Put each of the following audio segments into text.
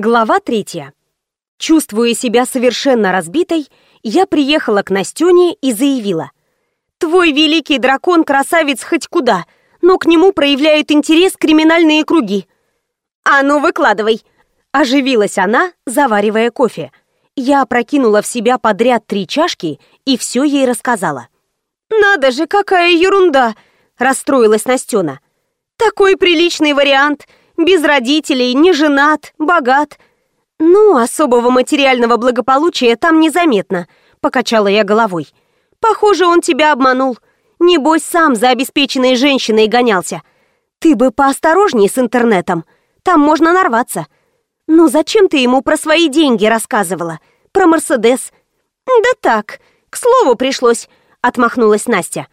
Глава третья. Чувствуя себя совершенно разбитой, я приехала к Настене и заявила. «Твой великий дракон красавец хоть куда, но к нему проявляют интерес криминальные круги». «А ну, выкладывай!» Оживилась она, заваривая кофе. Я опрокинула в себя подряд три чашки и все ей рассказала. «Надо же, какая ерунда!» – расстроилась Настена. «Такой приличный вариант – без родителей, не женат, богат. Ну, особого материального благополучия там незаметно, покачала я головой. Похоже, он тебя обманул. Небось, сам за обеспеченной женщиной гонялся. Ты бы поосторожней с интернетом. Там можно нарваться. Ну, зачем ты ему про свои деньги рассказывала? Про Мерседес? Да так, к слову пришлось, отмахнулась Настя.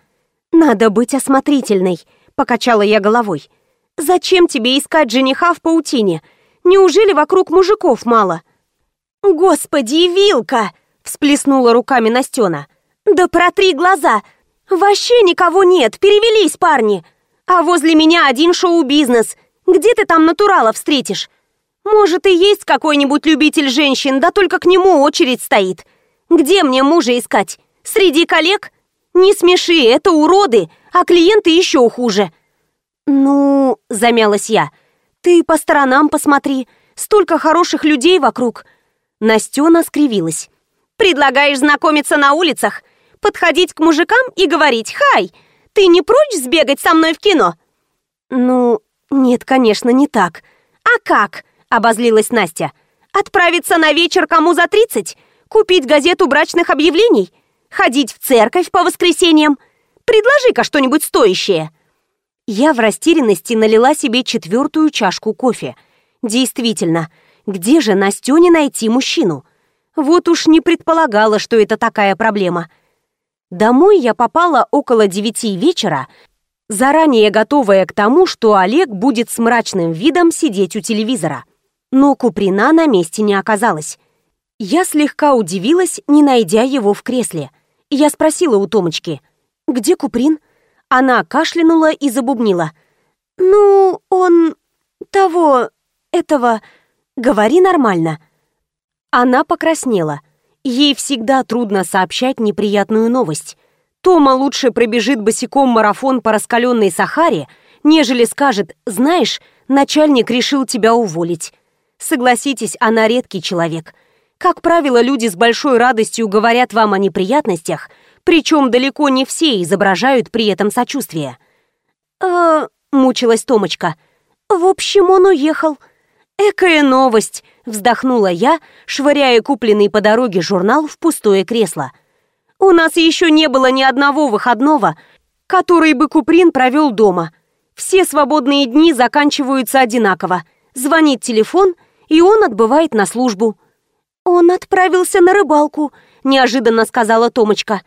Надо быть осмотрительной, покачала я головой. Зачем тебе искать жениха в паутине? Неужели вокруг мужиков мало? Господи, Вилка! Всплеснула руками Настена. Да протри глаза! Вообще никого нет, перевелись парни! А возле меня один шоу-бизнес. Где ты там натурала встретишь? Может, и есть какой-нибудь любитель женщин, да только к нему очередь стоит. Где мне мужа искать? Среди коллег? Не смеши, это уроды, а клиенты еще хуже. «Ну...» — замялась я. «Ты по сторонам посмотри. Столько хороших людей вокруг». Настена скривилась. «Предлагаешь знакомиться на улицах? Подходить к мужикам и говорить «Хай, ты не прочь сбегать со мной в кино?» «Ну, нет, конечно, не так». «А как?» — обозлилась Настя. «Отправиться на вечер кому за тридцать? Купить газету брачных объявлений? Ходить в церковь по воскресеньям? Предложи-ка что-нибудь стоящее». Я в растерянности налила себе четвертую чашку кофе. Действительно, где же Настёне найти мужчину? Вот уж не предполагала, что это такая проблема. Домой я попала около девяти вечера, заранее готовая к тому, что Олег будет с мрачным видом сидеть у телевизора. Но Куприна на месте не оказалось. Я слегка удивилась, не найдя его в кресле. Я спросила у Томочки, «Где Куприн?» Она кашлянула и забубнила. «Ну, он... того... этого... говори нормально». Она покраснела. Ей всегда трудно сообщать неприятную новость. Тома лучше пробежит босиком марафон по раскаленной Сахаре, нежели скажет «Знаешь, начальник решил тебя уволить». Согласитесь, она редкий человек. Как правило, люди с большой радостью говорят вам о неприятностях – причем далеко не все изображают при этом сочувствие. «Э, мучилась Томочка. «В общем, он уехал». «Экая новость!» — вздохнула я, швыряя купленный по дороге журнал в пустое кресло. «У нас еще не было ни одного выходного, который бы Куприн провел дома. Все свободные дни заканчиваются одинаково. Звонит телефон, и он отбывает на службу». «Он отправился на рыбалку», — неожиданно сказала Томочка.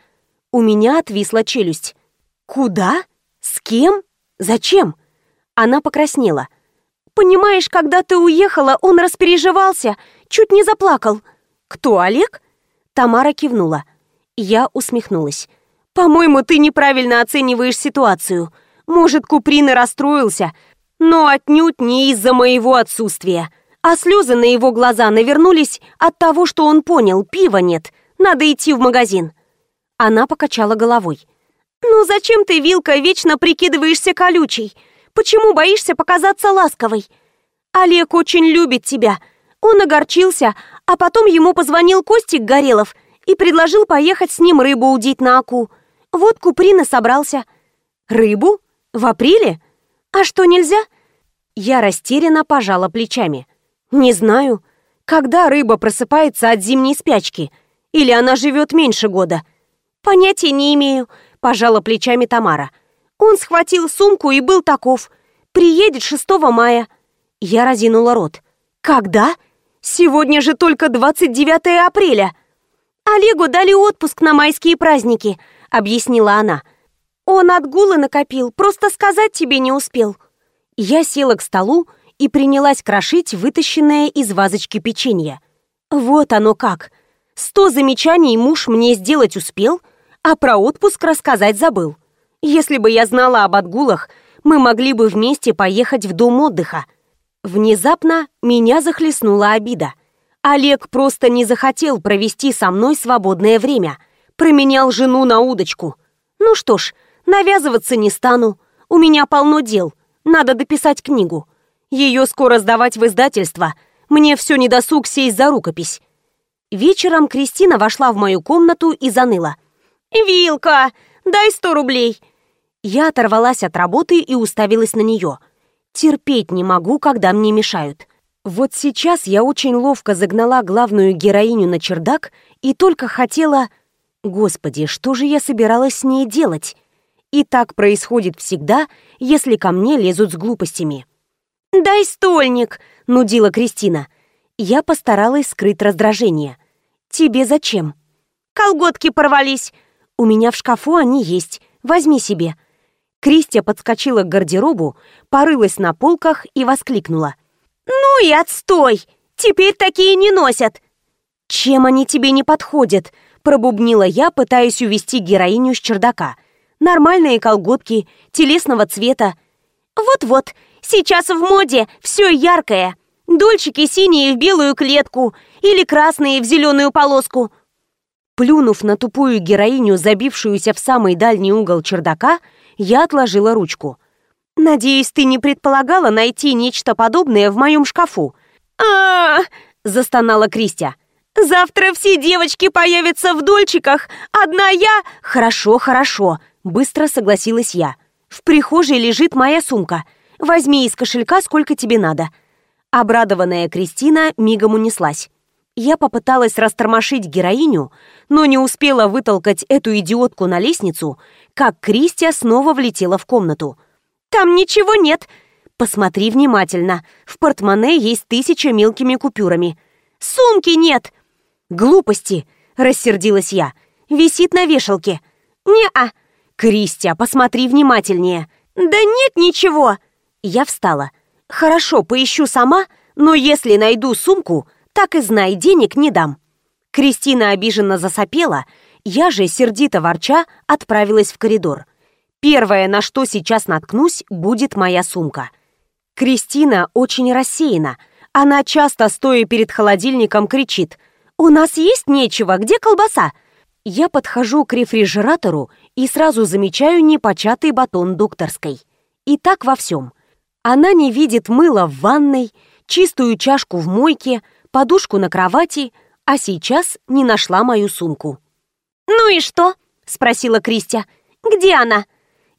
У меня отвисла челюсть. «Куда? С кем? Зачем?» Она покраснела. «Понимаешь, когда ты уехала, он распереживался, чуть не заплакал». «Кто, Олег?» Тамара кивнула. Я усмехнулась. «По-моему, ты неправильно оцениваешь ситуацию. Может, Куприн и расстроился, но отнюдь не из-за моего отсутствия. А слезы на его глаза навернулись от того, что он понял, пива нет, надо идти в магазин. Она покачала головой. «Ну зачем ты, Вилка, вечно прикидываешься колючей? Почему боишься показаться ласковой? Олег очень любит тебя. Он огорчился, а потом ему позвонил Костик Горелов и предложил поехать с ним рыбу удить на Аку. Вот Куприна собрался. Рыбу? В апреле? А что, нельзя?» Я растерянно пожала плечами. «Не знаю. Когда рыба просыпается от зимней спячки? Или она живет меньше года?» «Понятия не имею», – пожала плечами Тамара. «Он схватил сумку и был таков. Приедет 6 мая». Я разинула рот. «Когда? Сегодня же только 29 апреля». «Олегу дали отпуск на майские праздники», — объяснила она. «Он отгулы накопил, просто сказать тебе не успел». Я села к столу и принялась крошить вытащенное из вазочки печенье. Вот оно как. Сто замечаний муж мне сделать успел, а про отпуск рассказать забыл. Если бы я знала об отгулах, мы могли бы вместе поехать в дом отдыха. Внезапно меня захлестнула обида. Олег просто не захотел провести со мной свободное время. Променял жену на удочку. Ну что ж, навязываться не стану. У меня полно дел. Надо дописать книгу. Ее скоро сдавать в издательство. Мне все не досуг сесть за рукопись. Вечером Кристина вошла в мою комнату и заныла. «Вилка, дай сто рублей!» Я оторвалась от работы и уставилась на нее. Терпеть не могу, когда мне мешают. Вот сейчас я очень ловко загнала главную героиню на чердак и только хотела... Господи, что же я собиралась с ней делать? И так происходит всегда, если ко мне лезут с глупостями. «Дай стольник!» — нудила Кристина. Я постаралась скрыть раздражение. «Тебе зачем?» «Колготки порвались!» «У меня в шкафу они есть. Возьми себе». Кристия подскочила к гардеробу, порылась на полках и воскликнула. «Ну и отстой! Теперь такие не носят!» «Чем они тебе не подходят?» Пробубнила я, пытаясь увести героиню с чердака. «Нормальные колготки, телесного цвета». «Вот-вот, сейчас в моде все яркое. Дольчики синие в белую клетку или красные в зеленую полоску». Плюнув на тупую героиню, забившуюся в самый дальний угол чердака, я отложила ручку. «Надеюсь, ты не предполагала найти нечто подобное в моем шкафу?» а, застонала Кристия. «Завтра все девочки появятся в дольчиках, одна я...» «Хорошо, хорошо», — быстро согласилась я. «В прихожей лежит моя сумка. Возьми из кошелька сколько тебе надо». Обрадованная Кристина мигом унеслась. Я попыталась растормошить героиню, но не успела вытолкать эту идиотку на лестницу, как Кристия снова влетела в комнату. «Там ничего нет!» «Посмотри внимательно. В портмоне есть тысяча мелкими купюрами. Сумки нет!» «Глупости!» — рассердилась я. «Висит на вешалке». «Не-а!» «Кристия, посмотри внимательнее!» «Да нет ничего!» Я встала. «Хорошо, поищу сама, но если найду сумку, так и знай, денег не дам». Кристина обиженно засопела, я же, сердито ворча, отправилась в коридор. Первое, на что сейчас наткнусь, будет моя сумка. Кристина очень рассеяна. Она часто, стоя перед холодильником, кричит «У нас есть нечего, где колбаса?» Я подхожу к рефрижератору и сразу замечаю непочатый батон докторской. И так во всем. Она не видит мыла в ванной, чистую чашку в мойке, подушку на кровати, а сейчас не нашла мою сумку. «Ну и что?» — спросила Кристия. «Где она?»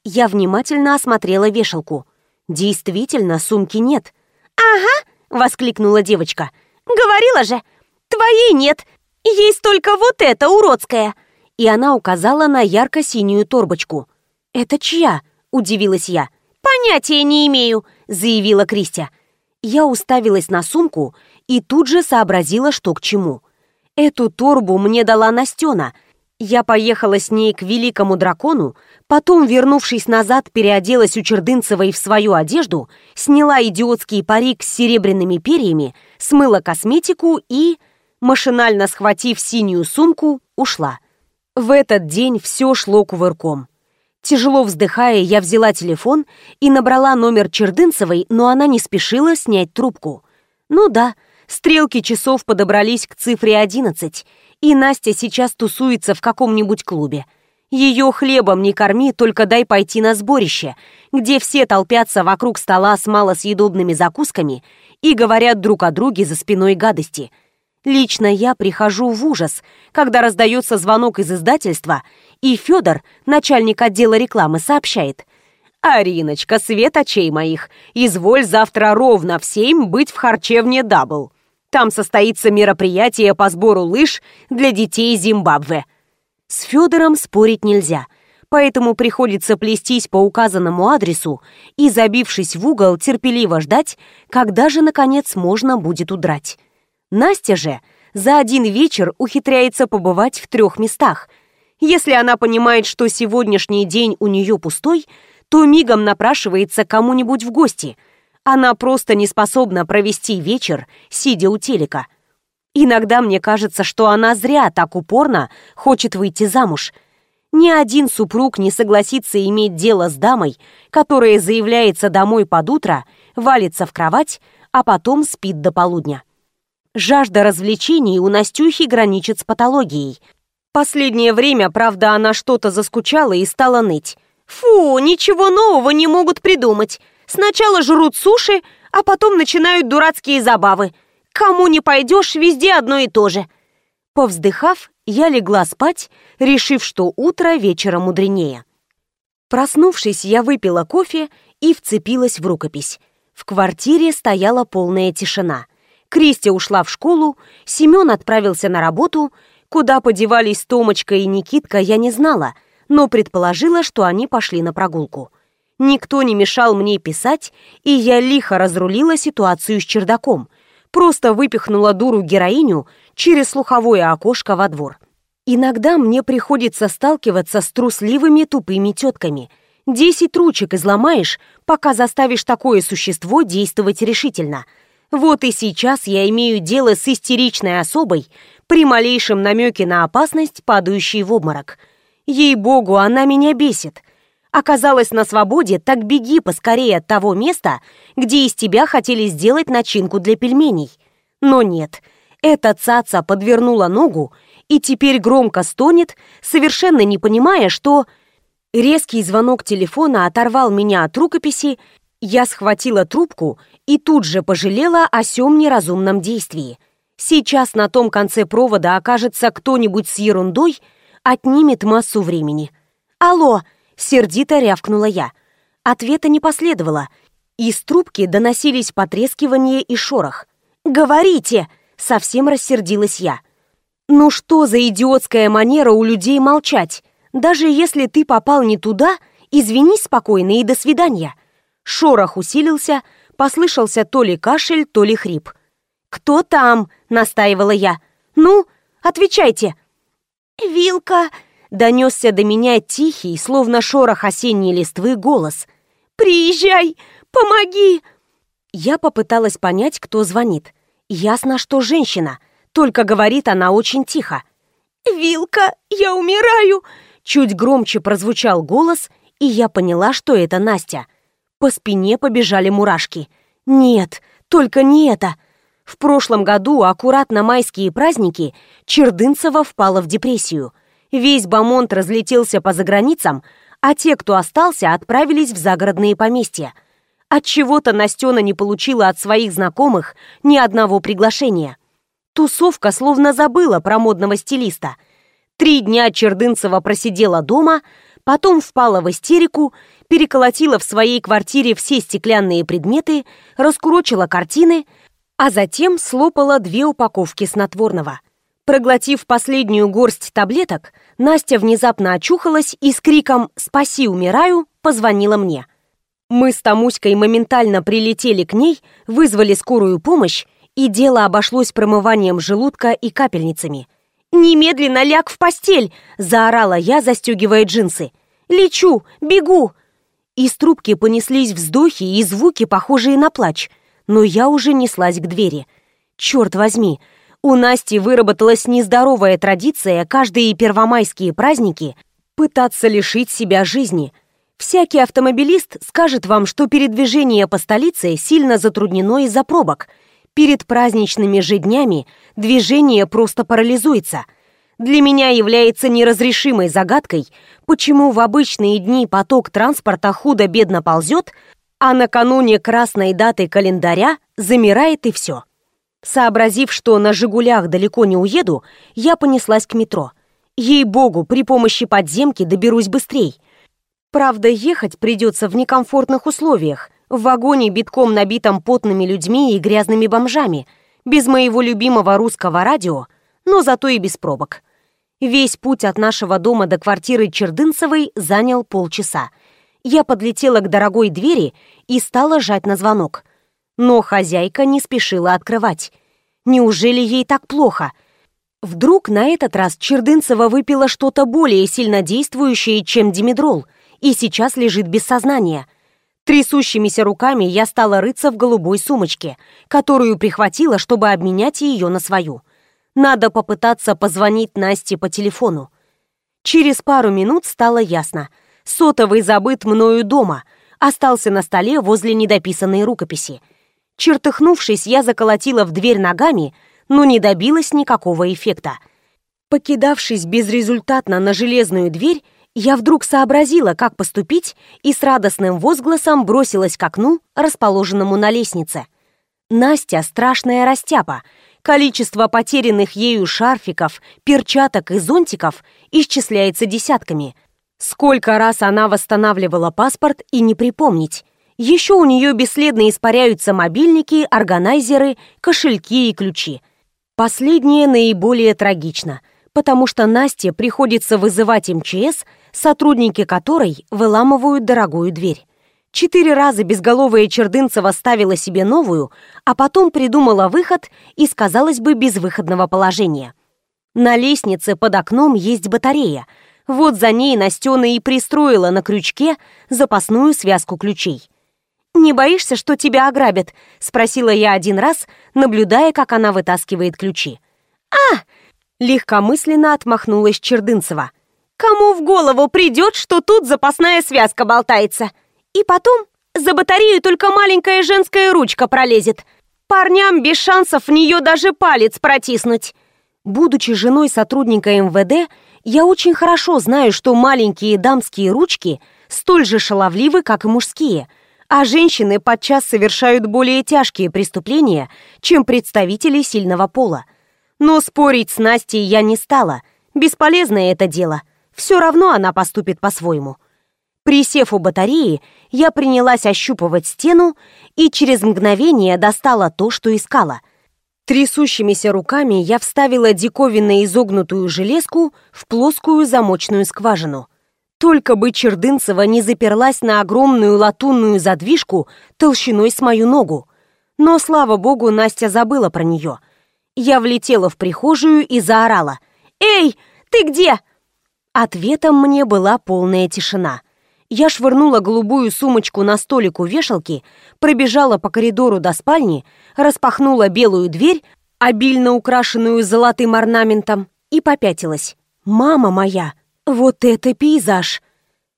Я внимательно осмотрела вешалку. Действительно, сумки нет. «Ага!» — воскликнула девочка. «Говорила же! Твоей нет! Есть только вот эта уродская!» И она указала на ярко-синюю торбочку. «Это чья?» — удивилась я. «Понятия не имею», — заявила Кристия. Я уставилась на сумку и тут же сообразила, что к чему. Эту торбу мне дала Настена. Я поехала с ней к великому дракону, потом, вернувшись назад, переоделась у Чердынцевой в свою одежду, сняла идиотский парик с серебряными перьями, смыла косметику и, машинально схватив синюю сумку, ушла. В этот день все шло кувырком. Тяжело вздыхая, я взяла телефон и набрала номер Чердынцевой, но она не спешила снять трубку. Ну да, Стрелки часов подобрались к цифре 11, и Настя сейчас тусуется в каком-нибудь клубе. Ее хлебом не корми, только дай пойти на сборище, где все толпятся вокруг стола с малосъедобными закусками и говорят друг о друге за спиной гадости. Лично я прихожу в ужас, когда раздается звонок из издательства, и Федор, начальник отдела рекламы, сообщает. «Ариночка, свет очей моих, изволь завтра ровно в семь быть в харчевне «Дабл». Там состоится мероприятие по сбору лыж для детей Зимбабве. С Федором спорить нельзя, поэтому приходится плестись по указанному адресу и, забившись в угол, терпеливо ждать, когда же, наконец, можно будет удрать. Настя же за один вечер ухитряется побывать в трех местах. Если она понимает, что сегодняшний день у нее пустой, то мигом напрашивается кому-нибудь в гости – она просто не способна провести вечер, сидя у телека. Иногда мне кажется, что она зря так упорно хочет выйти замуж. Ни один супруг не согласится иметь дело с дамой, которая заявляется домой под утро, валится в кровать, а потом спит до полудня. Жажда развлечений у Настюхи граничит с патологией. Последнее время, правда, она что-то заскучала и стала ныть. Фу, ничего нового не могут придумать. Сначала жрут суши, а потом начинают дурацкие забавы. Кому не пойдешь, везде одно и то же. Повздыхав, я легла спать, решив, что утро вечера мудренее. Проснувшись, я выпила кофе и вцепилась в рукопись. В квартире стояла полная тишина. Кристи ушла в школу, Семен отправился на работу. Куда подевались Томочка и Никитка, я не знала, но предположила, что они пошли на прогулку. Никто не мешал мне писать, и я лихо разрулила ситуацию с чердаком. Просто выпихнула дуру-героиню через слуховое окошко во двор. Иногда мне приходится сталкиваться с трусливыми тупыми тетками. Десять ручек изломаешь, пока заставишь такое существо действовать решительно. Вот и сейчас я имею дело с истеричной особой, при малейшем намеке на опасность, падающей в обморок. Ей-богу, она меня бесит. Оказалась на свободе, так беги поскорее от того места, где из тебя хотели сделать начинку для пельменей. Но нет, эта цаца подвернула ногу и теперь громко стонет, совершенно не понимая, что... Резкий звонок телефона оторвал меня от рукописи, я схватила трубку и тут же пожалела о сём неразумном действии. Сейчас на том конце провода окажется кто-нибудь с ерундой, отнимет массу времени. «Алло!» Сердито рявкнула я. Ответа не последовало. Из трубки доносились потрескивание и шорох. «Говорите!» — совсем рассердилась я. «Ну что за идиотская манера у людей молчать? Даже если ты попал не туда, извинись спокойно и до свидания». Шорох усилился, послышался то ли кашель, то ли хрип. «Кто там?» — настаивала я. «Ну, отвечайте». «Вилка!» донесся до меня тихий, словно шорох осенней листвы, голос. «Приезжай! Помоги!» Я попыталась понять, кто звонит. Ясно, что женщина, только говорит она очень тихо. «Вилка, я умираю!» Чуть громче прозвучал голос, и я поняла, что это Настя. По спине побежали мурашки. «Нет, только не это!» В прошлом году, аккуратно майские праздники, Чердынцева впала в депрессию – Весь Бамонт разлетелся по заграницам, а те, кто остался, отправились в загородные поместья. От чего-то Настена не получила от своих знакомых ни одного приглашения. Тусовка словно забыла про модного стилиста. Три дня Чердынцева просидела дома, потом впала в истерику, переколотила в своей квартире все стеклянные предметы, раскурочила картины, а затем слопала две упаковки снотворного. Проглотив последнюю горсть таблеток, Настя внезапно очухалась и с криком «Спаси, умираю!» позвонила мне. Мы с Тамуськой моментально прилетели к ней, вызвали скорую помощь, и дело обошлось промыванием желудка и капельницами. «Немедленно ляг в постель!» – заорала я, застегивая джинсы. «Лечу! Бегу!» Из трубки понеслись вздохи и звуки, похожие на плач, но я уже неслась к двери. «Черт возьми!» У Насти выработалась нездоровая традиция каждые первомайские праздники пытаться лишить себя жизни. Всякий автомобилист скажет вам, что передвижение по столице сильно затруднено из-за пробок. Перед праздничными же днями движение просто парализуется. Для меня является неразрешимой загадкой, почему в обычные дни поток транспорта худо-бедно ползет, а накануне красной даты календаря замирает и все. Сообразив, что на «Жигулях» далеко не уеду, я понеслась к метро. Ей-богу, при помощи подземки доберусь быстрей. Правда, ехать придется в некомфортных условиях, в вагоне, битком набитом потными людьми и грязными бомжами, без моего любимого русского радио, но зато и без пробок. Весь путь от нашего дома до квартиры Чердынцевой занял полчаса. Я подлетела к дорогой двери и стала жать на звонок – но хозяйка не спешила открывать. Неужели ей так плохо? Вдруг на этот раз Чердынцева выпила что-то более сильнодействующее, чем димедрол, и сейчас лежит без сознания. Трясущимися руками я стала рыться в голубой сумочке, которую прихватила, чтобы обменять ее на свою. Надо попытаться позвонить Насте по телефону. Через пару минут стало ясно. Сотовый забыт мною дома, остался на столе возле недописанной рукописи. Чертыхнувшись, я заколотила в дверь ногами, но не добилась никакого эффекта. Покидавшись безрезультатно на железную дверь, я вдруг сообразила, как поступить, и с радостным возгласом бросилась к окну, расположенному на лестнице. Настя — страшная растяпа. Количество потерянных ею шарфиков, перчаток и зонтиков исчисляется десятками. Сколько раз она восстанавливала паспорт и не припомнить. Еще у нее бесследно испаряются мобильники, органайзеры, кошельки и ключи. Последнее наиболее трагично, потому что Насте приходится вызывать МЧС, сотрудники которой выламывают дорогую дверь. Четыре раза безголовая Чердынцева ставила себе новую, а потом придумала выход из, казалось бы, безвыходного положения. На лестнице под окном есть батарея. Вот за ней Настена и пристроила на крючке запасную связку ключей. «Не боишься, что тебя ограбят?» — спросила я один раз, наблюдая, как она вытаскивает ключи. «А!» — легкомысленно отмахнулась Чердынцева. «Кому в голову придет, что тут запасная связка болтается? И потом, за батарею только маленькая женская ручка пролезет. Парням без шансов в нее даже палец протиснуть». Будучи женой сотрудника МВД, я очень хорошо знаю, что маленькие дамские ручки столь же шаловливы, как и мужские — а женщины подчас совершают более тяжкие преступления, чем представители сильного пола. Но спорить с Настей я не стала. Бесполезное это дело. Все равно она поступит по-своему. Присев у батареи, я принялась ощупывать стену и через мгновение достала то, что искала. Трясущимися руками я вставила диковинно изогнутую железку в плоскую замочную скважину. Только бы Чердынцева не заперлась на огромную латунную задвижку толщиной с мою ногу. Но, слава богу, Настя забыла про нее. Я влетела в прихожую и заорала. «Эй, ты где?» Ответом мне была полная тишина. Я швырнула голубую сумочку на столик у вешалки, пробежала по коридору до спальни, распахнула белую дверь, обильно украшенную золотым орнаментом, и попятилась. «Мама моя!» Вот это пейзаж!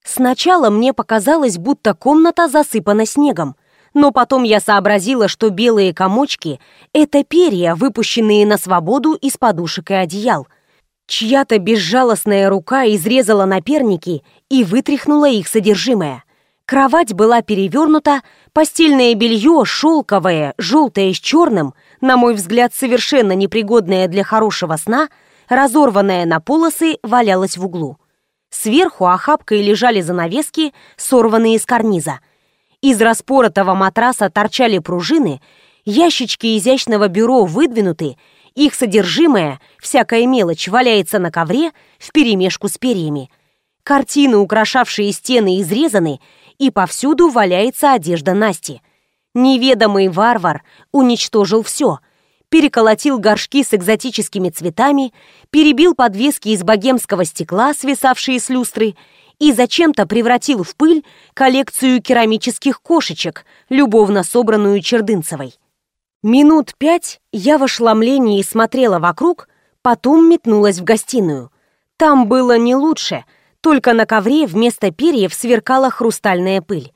Сначала мне показалось, будто комната засыпана снегом, но потом я сообразила, что белые комочки — это перья, выпущенные на свободу из подушек и одеял. Чья-то безжалостная рука изрезала наперники и вытряхнула их содержимое. Кровать была перевернута, постельное белье шелковое, желтое с черным, на мой взгляд, совершенно непригодное для хорошего сна, разорванное на полосы, валялось в углу. Сверху охапкой лежали занавески, сорванные с карниза. Из распоротого матраса торчали пружины, ящички изящного бюро выдвинуты, их содержимое, всякая мелочь, валяется на ковре вперемешку с перьями. Картины, украшавшие стены, изрезаны, и повсюду валяется одежда Насти. Неведомый варвар уничтожил все — переколотил горшки с экзотическими цветами, перебил подвески из богемского стекла, свисавшие с люстры, и зачем-то превратил в пыль коллекцию керамических кошечек, любовно собранную Чердынцевой. Минут пять я в ошеломлении смотрела вокруг, потом метнулась в гостиную. Там было не лучше, только на ковре вместо перьев сверкала хрустальная пыль.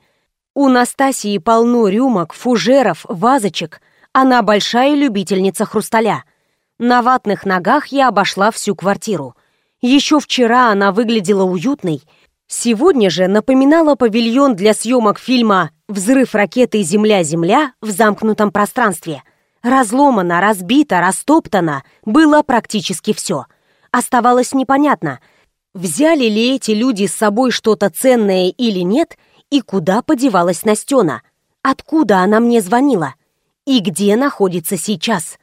У Настасии полно рюмок, фужеров, вазочек, она большая любительница хрусталя. На ватных ногах я обошла всю квартиру. Еще вчера она выглядела уютной. Сегодня же напоминала павильон для съемок фильма «Взрыв ракеты Земля-Земля» в замкнутом пространстве. Разломано, разбито, растоптано было практически все. Оставалось непонятно, взяли ли эти люди с собой что-то ценное или нет, и куда подевалась Настена. Откуда она мне звонила? и где находится сейчас.